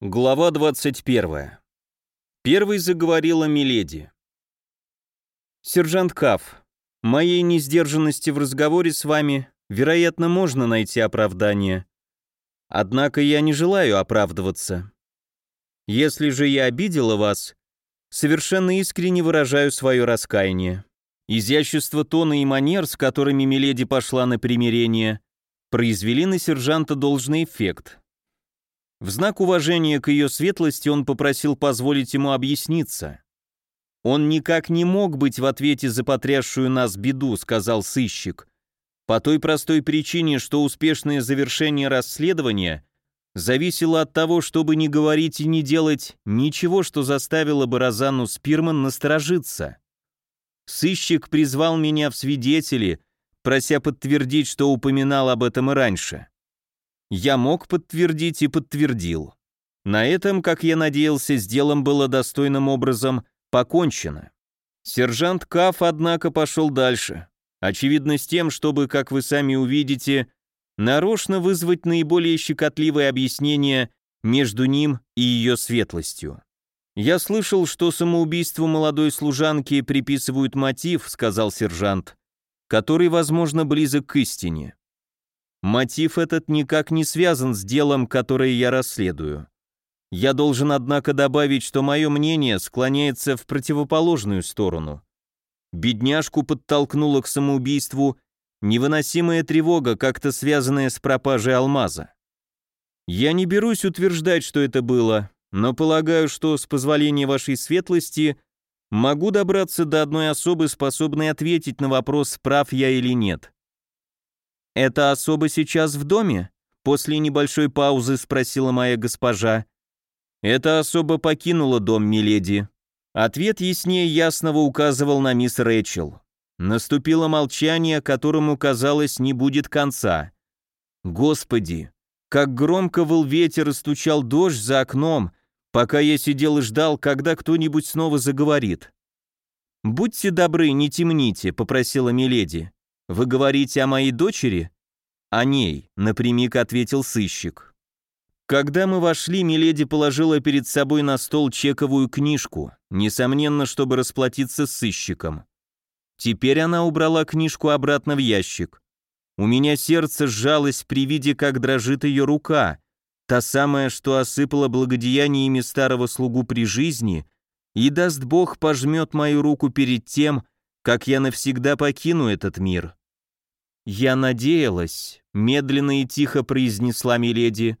Глава 21. Первой заговорила Миледи. «Сержант Каф, моей несдержанности в разговоре с вами, вероятно, можно найти оправдание. Однако я не желаю оправдываться. Если же я обидела вас, совершенно искренне выражаю свое раскаяние. Изящество тона и манер, с которыми Миледи пошла на примирение, произвели на сержанта должный эффект». В знак уважения к ее светлости он попросил позволить ему объясниться. «Он никак не мог быть в ответе за потрясшую нас беду», — сказал сыщик. «По той простой причине, что успешное завершение расследования зависело от того, чтобы не говорить и не делать ничего, что заставило бы Розанну Спирман насторожиться. Сыщик призвал меня в свидетели, прося подтвердить, что упоминал об этом и раньше. Я мог подтвердить и подтвердил. На этом, как я надеялся, с делом было достойным образом покончено. Сержант Каф, однако, пошел дальше. Очевидно, с тем, чтобы, как вы сами увидите, нарочно вызвать наиболее щекотливое объяснение между ним и ее светлостью. «Я слышал, что самоубийству молодой служанки приписывают мотив», — сказал сержант, «который, возможно, близок к истине. Мотив этот никак не связан с делом, которое я расследую. Я должен, однако, добавить, что мое мнение склоняется в противоположную сторону. Бедняжку подтолкнула к самоубийству невыносимая тревога, как-то связанная с пропажей алмаза. Я не берусь утверждать, что это было, но полагаю, что с позволения вашей светлости могу добраться до одной особы, способной ответить на вопрос, прав я или нет. «Это особо сейчас в доме?» После небольшой паузы спросила моя госпожа. «Это особо покинула дом, миледи». Ответ яснее ясного указывал на мисс Рэчел. Наступило молчание, которому, казалось, не будет конца. Господи, как громко выл ветер и стучал дождь за окном, пока я сидел и ждал, когда кто-нибудь снова заговорит. «Будьте добры, не темните», — попросила Миледи. «Вы говорите о моей дочери?» «О ней», — напрямик ответил сыщик. Когда мы вошли, Миледи положила перед собой на стол чековую книжку, несомненно, чтобы расплатиться с сыщиком. Теперь она убрала книжку обратно в ящик. У меня сердце сжалось при виде, как дрожит ее рука, та самая, что осыпала благодеяниями старого слугу при жизни, и, даст Бог, пожмет мою руку перед тем, как я навсегда покину этот мир. Я надеялась, медленно и тихо произнесла Миледи,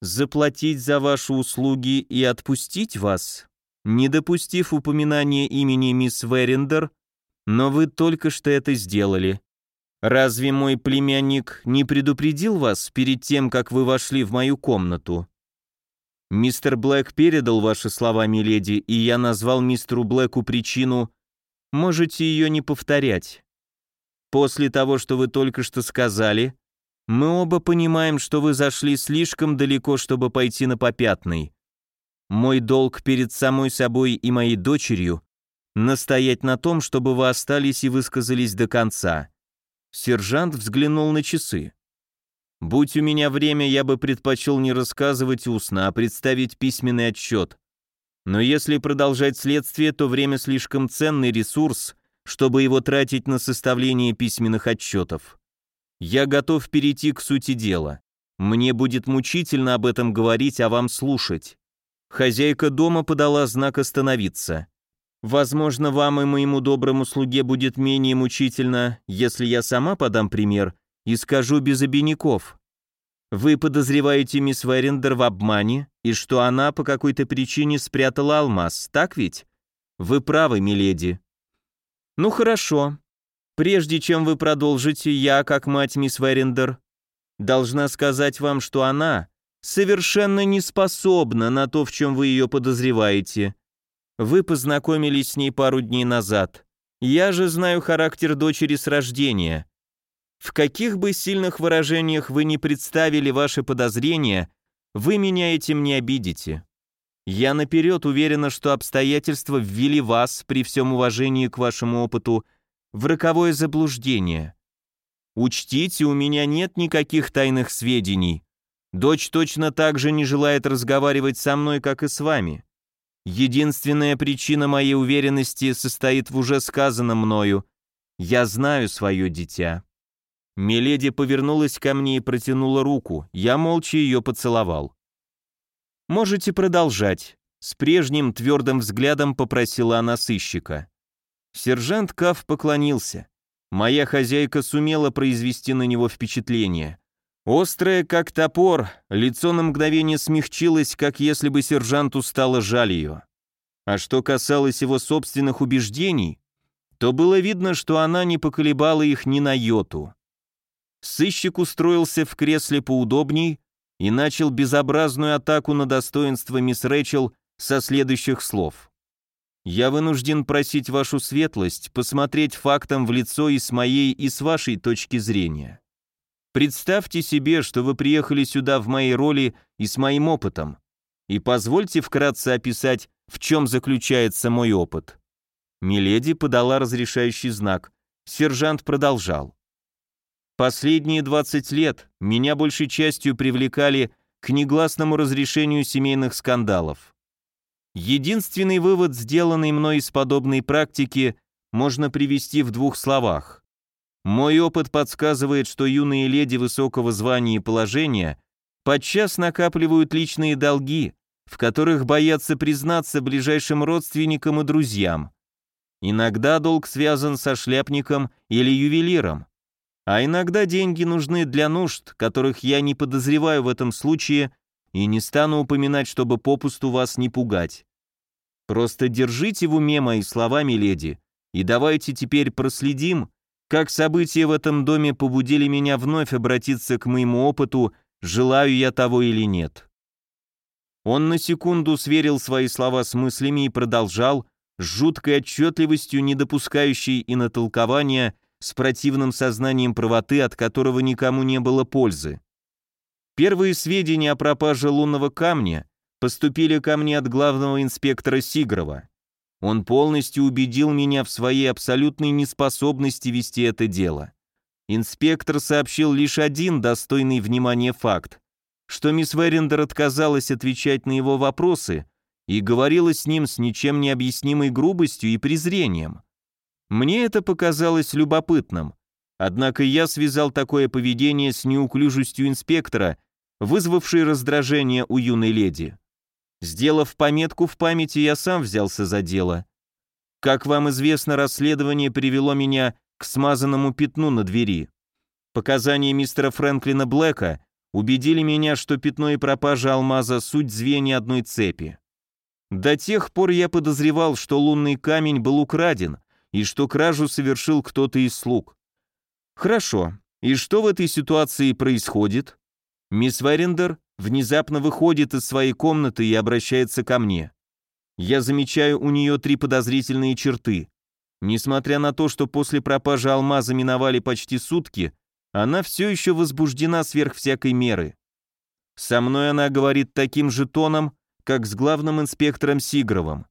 заплатить за ваши услуги и отпустить вас, не допустив упоминания имени мисс Верендер, но вы только что это сделали. Разве мой племянник не предупредил вас перед тем, как вы вошли в мою комнату? Мистер Блэк передал ваши слова, миледи, и я назвал мистеру Блэку причину Можете ее не повторять. После того, что вы только что сказали, мы оба понимаем, что вы зашли слишком далеко, чтобы пойти на попятный. Мой долг перед самой собой и моей дочерью настоять на том, чтобы вы остались и высказались до конца. Сержант взглянул на часы. Будь у меня время, я бы предпочел не рассказывать устно, а представить письменный отчет. Но если продолжать следствие, то время слишком ценный ресурс, чтобы его тратить на составление письменных отчетов. Я готов перейти к сути дела. Мне будет мучительно об этом говорить, а вам слушать. Хозяйка дома подала знак остановиться. Возможно, вам и моему доброму слуге будет менее мучительно, если я сама подам пример и скажу без обиняков. Вы подозреваете мисс Верендер в обмане и что она по какой-то причине спрятала алмаз, так ведь? Вы правы, миледи. Ну хорошо. Прежде чем вы продолжите, я, как мать мисс Верендер, должна сказать вам, что она совершенно не способна на то, в чем вы ее подозреваете. Вы познакомились с ней пару дней назад. Я же знаю характер дочери с рождения. В каких бы сильных выражениях вы не представили ваши подозрения, вы меня этим не обидите. Я наперед уверена, что обстоятельства ввели вас, при всем уважении к вашему опыту, в роковое заблуждение. Учтите, у меня нет никаких тайных сведений. Дочь точно так же не желает разговаривать со мной, как и с вами. Единственная причина моей уверенности состоит в уже сказанном мною. Я знаю свое дитя». Миледи повернулась ко мне и протянула руку. Я молча ее поцеловал. «Можете продолжать», — с прежним твердым взглядом попросила она сыщика. Сержант Каф поклонился. Моя хозяйка сумела произвести на него впечатление. Острое, как топор, лицо на мгновение смягчилось, как если бы сержанту стало жаль ее. А что касалось его собственных убеждений, то было видно, что она не поколебала их ни на йоту. Сыщик устроился в кресле поудобней и начал безобразную атаку на достоинство мисс Рэчел со следующих слов. Я вынужден просить вашу светлость посмотреть фактам в лицо и с моей, и с вашей точки зрения. Представьте себе, что вы приехали сюда в моей роли и с моим опытом, и позвольте вкратце описать, в чем заключается мой опыт». Миледи подала разрешающий знак. Сержант продолжал. «Последние 20 лет меня большей частью привлекали к негласному разрешению семейных скандалов. Единственный вывод, сделанный мной из подобной практики, можно привести в двух словах. Мой опыт подсказывает, что юные леди высокого звания и положения подчас накапливают личные долги, в которых боятся признаться ближайшим родственникам и друзьям. Иногда долг связан со шляпником или ювелиром, а иногда деньги нужны для нужд, которых я не подозреваю в этом случае и не стану упоминать, чтобы попусту вас не пугать. Просто держите в уме мои слова, миледи, и давайте теперь проследим, как события в этом доме побудили меня вновь обратиться к моему опыту, желаю я того или нет. Он на секунду сверил свои слова с мыслями и продолжал, с жуткой отчетливостью, не допускающей и натолкования, с противным сознанием правоты, от которого никому не было пользы. Первые сведения о пропаже лунного камня поступили ко мне от главного инспектора Сигрова. Он полностью убедил меня в своей абсолютной неспособности вести это дело. Инспектор сообщил лишь один достойный внимания факт, что мисс Верендер отказалась отвечать на его вопросы и говорила с ним с ничем не объяснимой грубостью и презрением. Мне это показалось любопытным, однако я связал такое поведение с неуклюжестью инспектора, вызвавшей раздражение у юной леди. Сделав пометку в памяти, я сам взялся за дело. Как вам известно, расследование привело меня к смазанному пятну на двери. Показания мистера Фрэнклина Блэка убедили меня, что пятно и пропажа алмаза – суть звенья одной цепи. До тех пор я подозревал, что лунный камень был украден и что кражу совершил кто-то из слуг. Хорошо, и что в этой ситуации происходит? Мисс Верендер внезапно выходит из своей комнаты и обращается ко мне. Я замечаю у нее три подозрительные черты. Несмотря на то, что после пропажи алмаза миновали почти сутки, она все еще возбуждена сверх всякой меры. Со мной она говорит таким же тоном, как с главным инспектором Сигровым.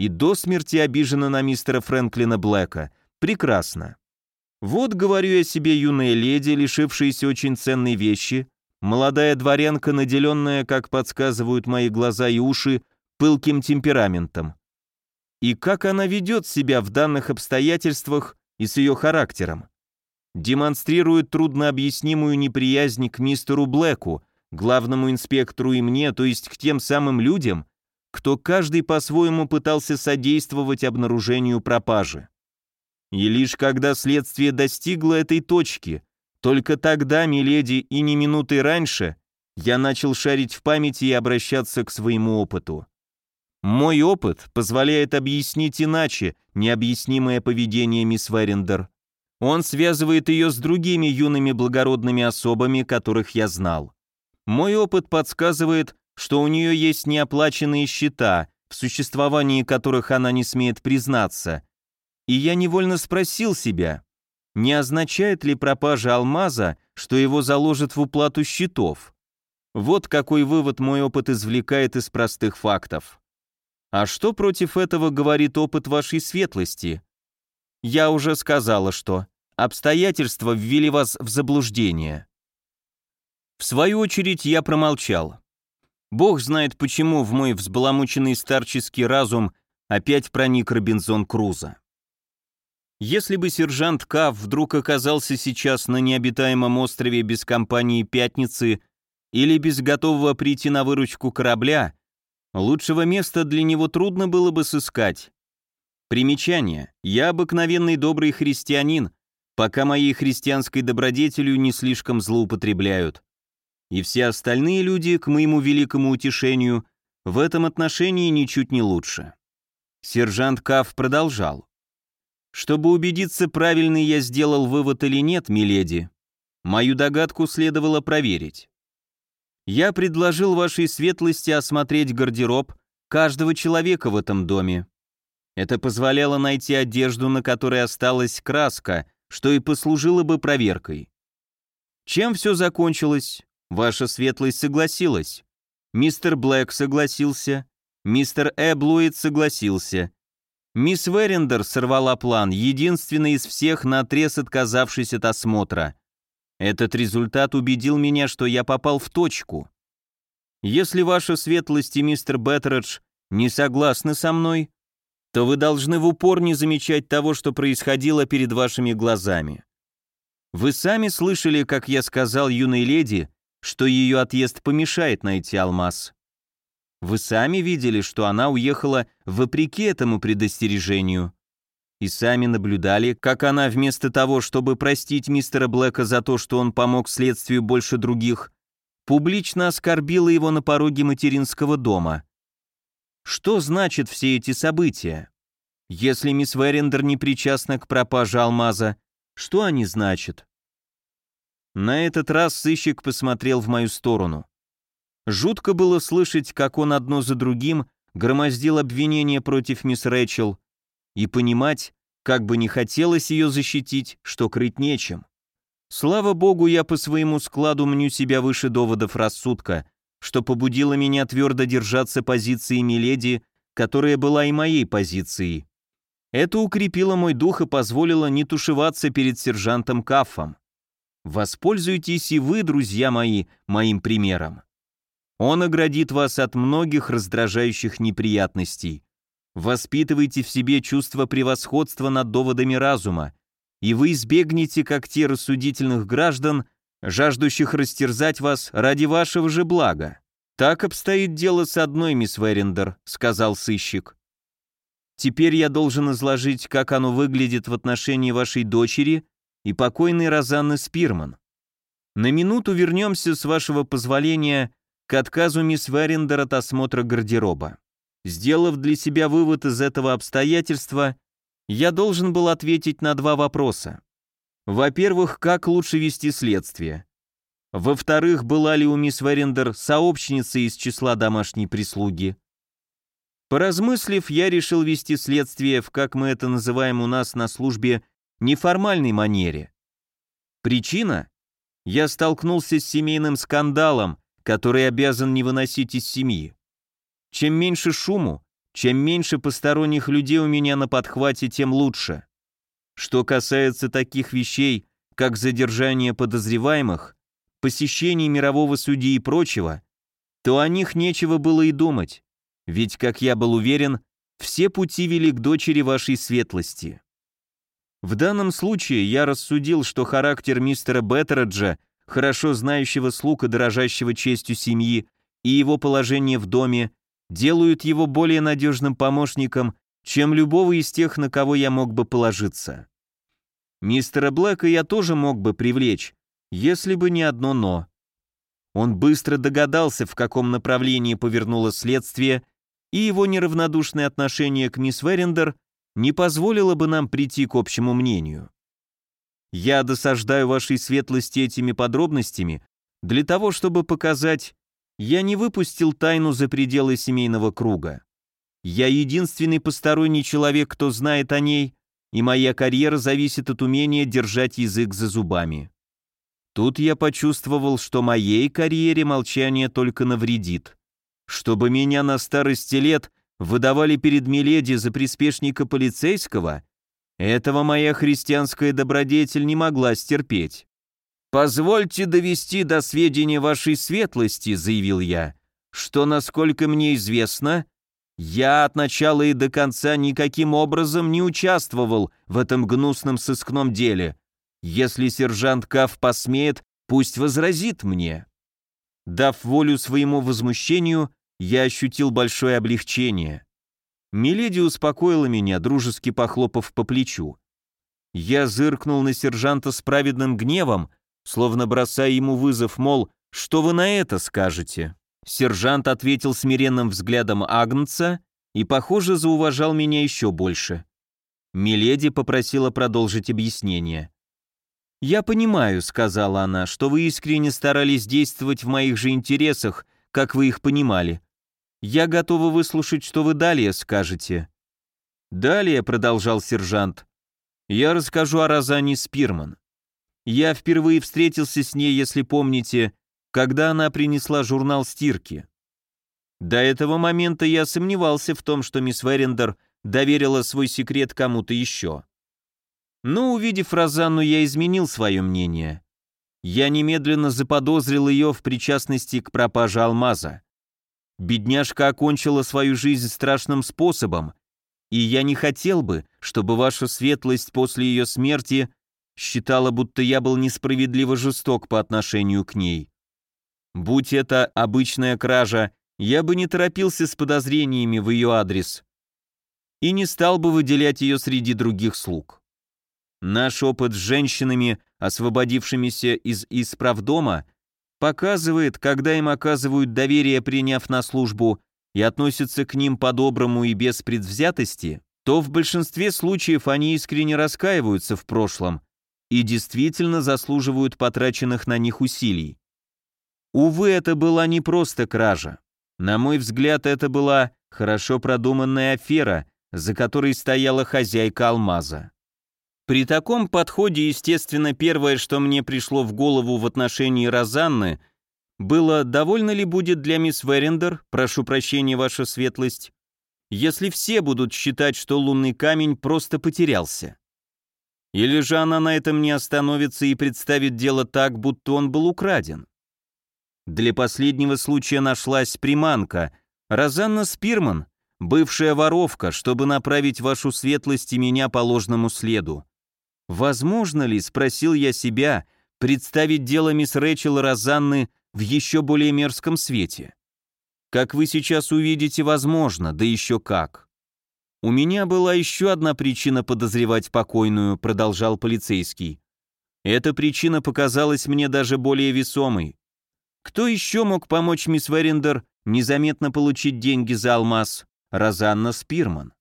И до смерти обижена на мистера Фрэнклина Блэка. Прекрасно. Вот, говорю я себе, юная леди, лишившаяся очень ценной вещи, Молодая дворянка, наделенная, как подсказывают мои глаза и уши, пылким темпераментом. И как она ведет себя в данных обстоятельствах и с ее характером? Демонстрирует труднообъяснимую неприязнь к мистеру Блэку, главному инспектору и мне, то есть к тем самым людям, кто каждый по-своему пытался содействовать обнаружению пропажи. И лишь когда следствие достигло этой точки, только тогда, миледи, и не минуты раньше, я начал шарить в памяти и обращаться к своему опыту. Мой опыт позволяет объяснить иначе необъяснимое поведение мисс Верендер. Он связывает ее с другими юными благородными особами, которых я знал. Мой опыт подсказывает, что у нее есть неоплаченные счета, в существовании которых она не смеет признаться. И я невольно спросил себя, не означает ли пропажа алмаза, что его заложат в уплату счетов? Вот какой вывод мой опыт извлекает из простых фактов. А что против этого говорит опыт вашей светлости? Я уже сказала, что обстоятельства ввели вас в заблуждение. В свою очередь я промолчал. Бог знает почему в мой взбаламученный старческий разум опять проник Робинзон Крузо. Если бы сержант Кав вдруг оказался сейчас на необитаемом острове без компании «Пятницы» или без готового прийти на выручку корабля, лучшего места для него трудно было бы сыскать. Примечание. Я обыкновенный добрый христианин, пока моей христианской добродетелью не слишком злоупотребляют и все остальные люди, к моему великому утешению, в этом отношении ничуть не лучше. Сержант Каф продолжал. «Чтобы убедиться, правильный я сделал вывод или нет, миледи, мою догадку следовало проверить. Я предложил вашей светлости осмотреть гардероб каждого человека в этом доме. Это позволяло найти одежду, на которой осталась краска, что и послужило бы проверкой. Чем все закончилось? Ваша светлость согласилась. Мистер Блэк согласился. Мистер Эблуит согласился. Мисс Верендер сорвала план, единственный из всех наотрез отказавшись от осмотра. Этот результат убедил меня, что я попал в точку. Если ваша светлость и мистер Беттередж не согласны со мной, то вы должны в упор не замечать того, что происходило перед вашими глазами. Вы сами слышали, как я сказал юной леди, что ее отъезд помешает найти алмаз. Вы сами видели, что она уехала вопреки этому предостережению. И сами наблюдали, как она вместо того, чтобы простить мистера Блэка за то, что он помог следствию больше других, публично оскорбила его на пороге материнского дома. Что значит все эти события? Если мисс Верендер не причастна к пропаже алмаза, что они значат? На этот раз сыщик посмотрел в мою сторону. Жутко было слышать, как он одно за другим громоздил обвинения против мисс Рэчел, и понимать, как бы не хотелось ее защитить, что крыть нечем. Слава богу, я по своему складу мню себя выше доводов рассудка, что побудило меня твердо держаться позиции Миледи, которая была и моей позицией. Это укрепило мой дух и позволило не тушеваться перед сержантом Каффом. Воспользуйтесь и вы, друзья мои, моим примером. Он оградит вас от многих раздражающих неприятностей. Воспитывайте в себе чувство превосходства над доводами разума, и вы избегнете, как те рассудительных граждан, жаждущих растерзать вас ради вашего же блага. Так обстоит дело с одной, мисс Верендер, сказал сыщик. Теперь я должен изложить, как оно выглядит в отношении вашей дочери и покойной Розанны Спирман. На минуту вернемся, с вашего позволения, к отказу мисс Верендер от осмотра гардероба. Сделав для себя вывод из этого обстоятельства, я должен был ответить на два вопроса. Во-первых, как лучше вести следствие? Во-вторых, была ли у мисс Верендер сообщница из числа домашней прислуги? Поразмыслив, я решил вести следствие в, как мы это называем у нас на службе, неформальной манере. Причина? Я столкнулся с семейным скандалом, который обязан не выносить из семьи. Чем меньше шуму, чем меньше посторонних людей у меня на подхвате, тем лучше. Что касается таких вещей, как задержание подозреваемых, посещение мирового судьи и прочего, то о них нечего было и думать, ведь, как я был уверен, все пути вели к дочери вашей светлости. В данном случае я рассудил, что характер мистера Беттереджа, хорошо знающего слуг и дорожащего честью семьи, и его положение в доме делают его более надежным помощником, чем любого из тех, на кого я мог бы положиться. Мистера Блэка я тоже мог бы привлечь, если бы не одно «но». Он быстро догадался, в каком направлении повернуло следствие, и его неравнодушное отношение к мисс Верендер не позволило бы нам прийти к общему мнению. Я досаждаю вашей светлости этими подробностями для того, чтобы показать, я не выпустил тайну за пределы семейного круга. Я единственный посторонний человек, кто знает о ней, и моя карьера зависит от умения держать язык за зубами. Тут я почувствовал, что моей карьере молчание только навредит. Чтобы меня на старости лет выдавали перед Миледи за приспешника полицейского, этого моя христианская добродетель не могла стерпеть. «Позвольте довести до сведения вашей светлости», — заявил я, «что, насколько мне известно, я от начала и до конца никаким образом не участвовал в этом гнусном сыскном деле. Если сержант Каф посмеет, пусть возразит мне». Дав волю своему возмущению, я ощутил большое облегчение. Миледи успокоила меня, дружески похлопав по плечу. Я зыркнул на сержанта с праведным гневом, словно бросая ему вызов, мол, что вы на это скажете? Сержант ответил смиренным взглядом Агнца и, похоже, зауважал меня еще больше. Миледи попросила продолжить объяснение. «Я понимаю», — сказала она, — «что вы искренне старались действовать в моих же интересах, как вы их понимали. Я готова выслушать, что вы далее скажете». «Далее», — продолжал сержант, — «я расскажу о Розане Спирман. Я впервые встретился с ней, если помните, когда она принесла журнал стирки. До этого момента я сомневался в том, что мисс Верендер доверила свой секрет кому-то еще. Но увидев Розанну, я изменил свое мнение. Я немедленно заподозрил ее в причастности к пропаже алмаза. Бедняжка окончила свою жизнь страшным способом, и я не хотел бы, чтобы ваша светлость после ее смерти считала, будто я был несправедливо жесток по отношению к ней. Будь это обычная кража, я бы не торопился с подозрениями в ее адрес и не стал бы выделять ее среди других слуг. Наш опыт с женщинами, освободившимися из исправдома, показывает, когда им оказывают доверие, приняв на службу, и относятся к ним по-доброму и без предвзятости, то в большинстве случаев они искренне раскаиваются в прошлом и действительно заслуживают потраченных на них усилий. Увы, это была не просто кража. На мой взгляд, это была хорошо продуманная афера, за которой стояла хозяйка алмаза. При таком подходе, естественно, первое, что мне пришло в голову в отношении Розанны, было, довольно ли будет для мисс Верендер, прошу прощения, ваша светлость, если все будут считать, что лунный камень просто потерялся. Или же она на этом не остановится и представит дело так, будто он был украден. Для последнего случая нашлась приманка. Розанна Спирман, бывшая воровка, чтобы направить вашу светлость и меня по ложному следу. Возможно ли, спросил я себя, представить дело мисс Рэчел Розанны в еще более мерзком свете? Как вы сейчас увидите, возможно, да еще как. У меня была еще одна причина подозревать покойную, продолжал полицейский. Эта причина показалась мне даже более весомой. Кто еще мог помочь мисс Верендер незаметно получить деньги за алмаз? Розанна Спирман.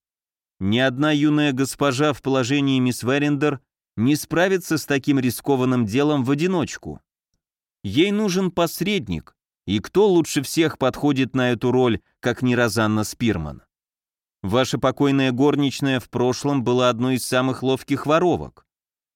Ни одна юная госпожа в положении мисс Верендер не справится с таким рискованным делом в одиночку. Ей нужен посредник, и кто лучше всех подходит на эту роль, как не Розанна Спирман? Ваша покойная горничная в прошлом была одной из самых ловких воровок.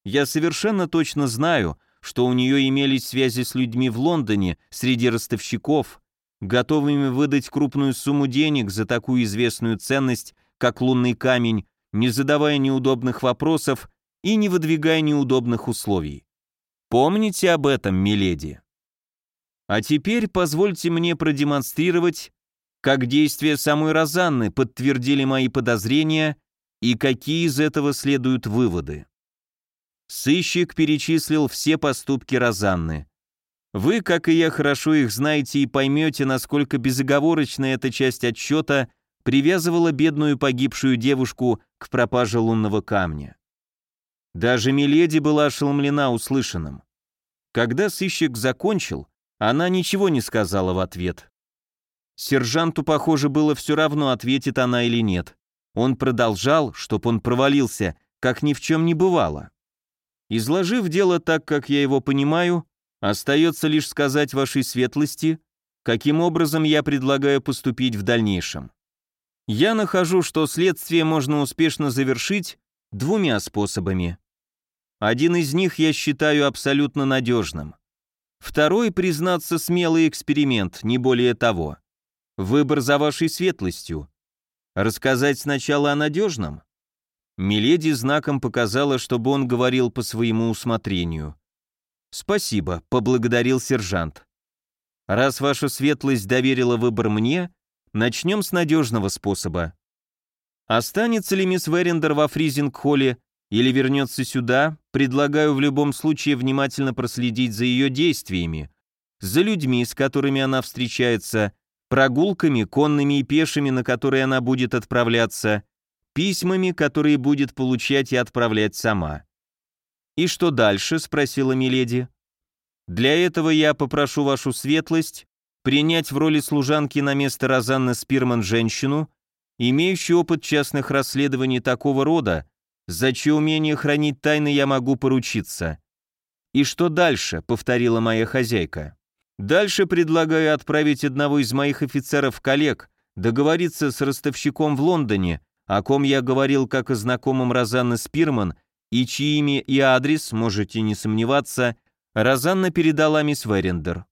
Я совершенно точно знаю, что у нее имелись связи с людьми в Лондоне среди ростовщиков, готовыми выдать крупную сумму денег за такую известную ценность, как лунный камень, не задавая неудобных вопросов и не выдвигая неудобных условий. Помните об этом, миледи. А теперь позвольте мне продемонстрировать, как действия самой Розанны подтвердили мои подозрения и какие из этого следуют выводы. Сыщик перечислил все поступки Розанны. Вы, как и я, хорошо их знаете и поймете, насколько безоговорочно эта часть отчета привязывала бедную погибшую девушку к пропаже лунного камня. Даже Миледи была ошеломлена услышанным. Когда сыщик закончил, она ничего не сказала в ответ. Сержанту, похоже, было все равно, ответит она или нет. Он продолжал, чтоб он провалился, как ни в чем не бывало. Изложив дело так, как я его понимаю, остается лишь сказать вашей светлости, каким образом я предлагаю поступить в дальнейшем. Я нахожу, что следствие можно успешно завершить двумя способами. Один из них я считаю абсолютно надежным. Второй, признаться, смелый эксперимент, не более того. Выбор за вашей светлостью. Рассказать сначала о надежном? Миледи знаком показала, чтобы он говорил по своему усмотрению. «Спасибо», — поблагодарил сержант. «Раз ваша светлость доверила выбор мне, начнем с надежного способа. Останется ли мисс Верендер во фризинг-холле или вернется сюда, предлагаю в любом случае внимательно проследить за ее действиями, за людьми, с которыми она встречается, прогулками, конными и пешими, на которые она будет отправляться, письмами, которые будет получать и отправлять сама. «И что дальше?» — спросила Миледи. «Для этого я попрошу вашу светлость принять в роли служанки на место Розанны Спирман женщину, имеющий опыт частных расследований такого рода, за чье умение хранить тайны я могу поручиться. «И что дальше?» — повторила моя хозяйка. «Дальше предлагаю отправить одного из моих офицеров-коллег, договориться с ростовщиком в Лондоне, о ком я говорил как о знакомом Розанны Спирман, и чьи имя и адрес, можете не сомневаться, Розанна передала мисс Верендер.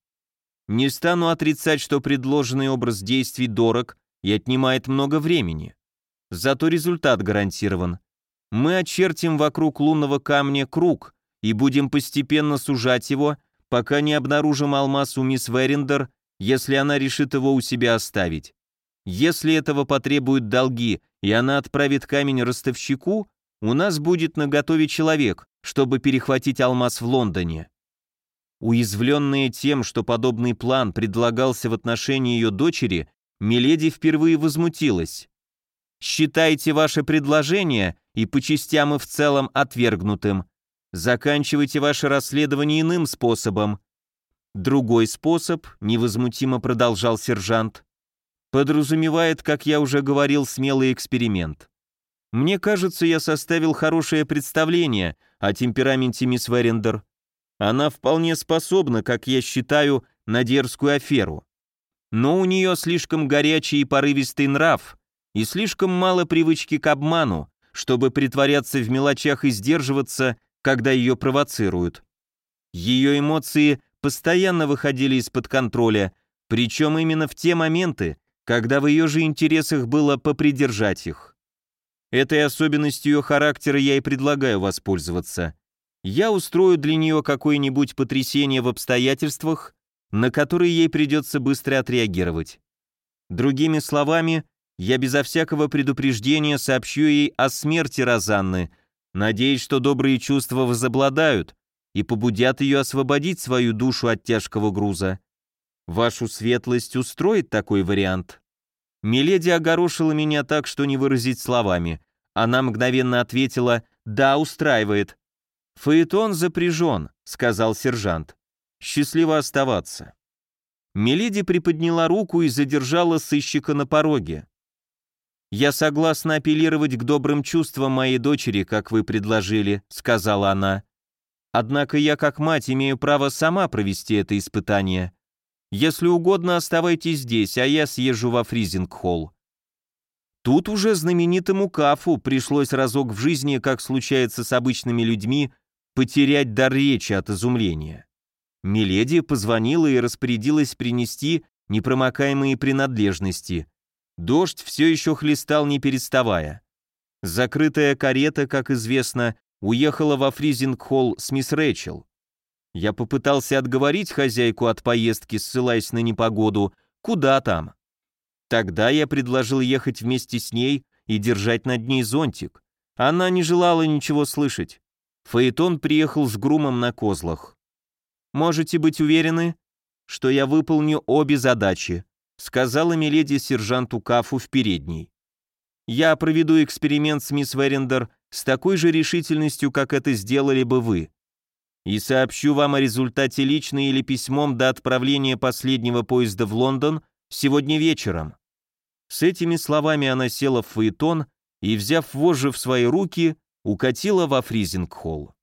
Не стану отрицать, что предложенный образ действий дорог и отнимает много времени. Зато результат гарантирован. Мы очертим вокруг лунного камня круг и будем постепенно сужать его, пока не обнаружим алмаз у мисс Верендер, если она решит его у себя оставить. Если этого потребуют долги, и она отправит камень ростовщику, у нас будет наготове человек, чтобы перехватить алмаз в Лондоне. Уязвленная тем, что подобный план предлагался в отношении ее дочери, Миледи впервые возмутилась. «Считайте ваше предложение и по частям и в целом отвергнутым. Заканчивайте ваше расследование иным способом». Другой способ, невозмутимо продолжал сержант, подразумевает, как я уже говорил, смелый эксперимент. Мне кажется, я составил хорошее представление о темпераменте мисс Верендер. Она вполне способна, как я считаю, на дерзкую аферу но у нее слишком горячий и порывистый нрав и слишком мало привычки к обману, чтобы притворяться в мелочах и сдерживаться, когда ее провоцируют. Ее эмоции постоянно выходили из-под контроля, причем именно в те моменты, когда в ее же интересах было попридержать их. Этой особенностью ее характера я и предлагаю воспользоваться. Я устрою для нее какое-нибудь потрясение в обстоятельствах, на которые ей придется быстро отреагировать. Другими словами, я безо всякого предупреждения сообщу ей о смерти Розанны, надеясь, что добрые чувства возобладают и побудят ее освободить свою душу от тяжкого груза. Вашу светлость устроит такой вариант? Миледи огорошила меня так, что не выразить словами. Она мгновенно ответила «Да, устраивает». «Фаэтон запряжен», — сказал сержант. Счастливо оставаться. Мелиди приподняла руку и задержала сыщика на пороге. «Я согласна апеллировать к добрым чувствам моей дочери, как вы предложили», — сказала она. «Однако я, как мать, имею право сама провести это испытание. Если угодно, оставайтесь здесь, а я съезжу во Фризинг-холл». Тут уже знаменитому Кафу пришлось разок в жизни, как случается с обычными людьми, потерять дар речи от изумления. Миледи позвонила и распорядилась принести непромокаемые принадлежности. Дождь все еще хлестал не переставая. Закрытая карета, как известно, уехала во Фризинг-холл с мисс Рэйчел. Я попытался отговорить хозяйку от поездки, ссылаясь на непогоду. Куда там? Тогда я предложил ехать вместе с ней и держать над ней зонтик. Она не желала ничего слышать. Фаэтон приехал с грумом на козлах. Можете быть уверены, что я выполню обе задачи, сказала миледи сержанту Кафу в передней. Я проведу эксперимент с мисс Верендер с такой же решительностью, как это сделали бы вы. И сообщу вам о результате лично или письмом до отправления последнего поезда в Лондон сегодня вечером. С этими словами она села в фаэтон и, взяв вожжи в свои руки, укатила во Фризинг-холл.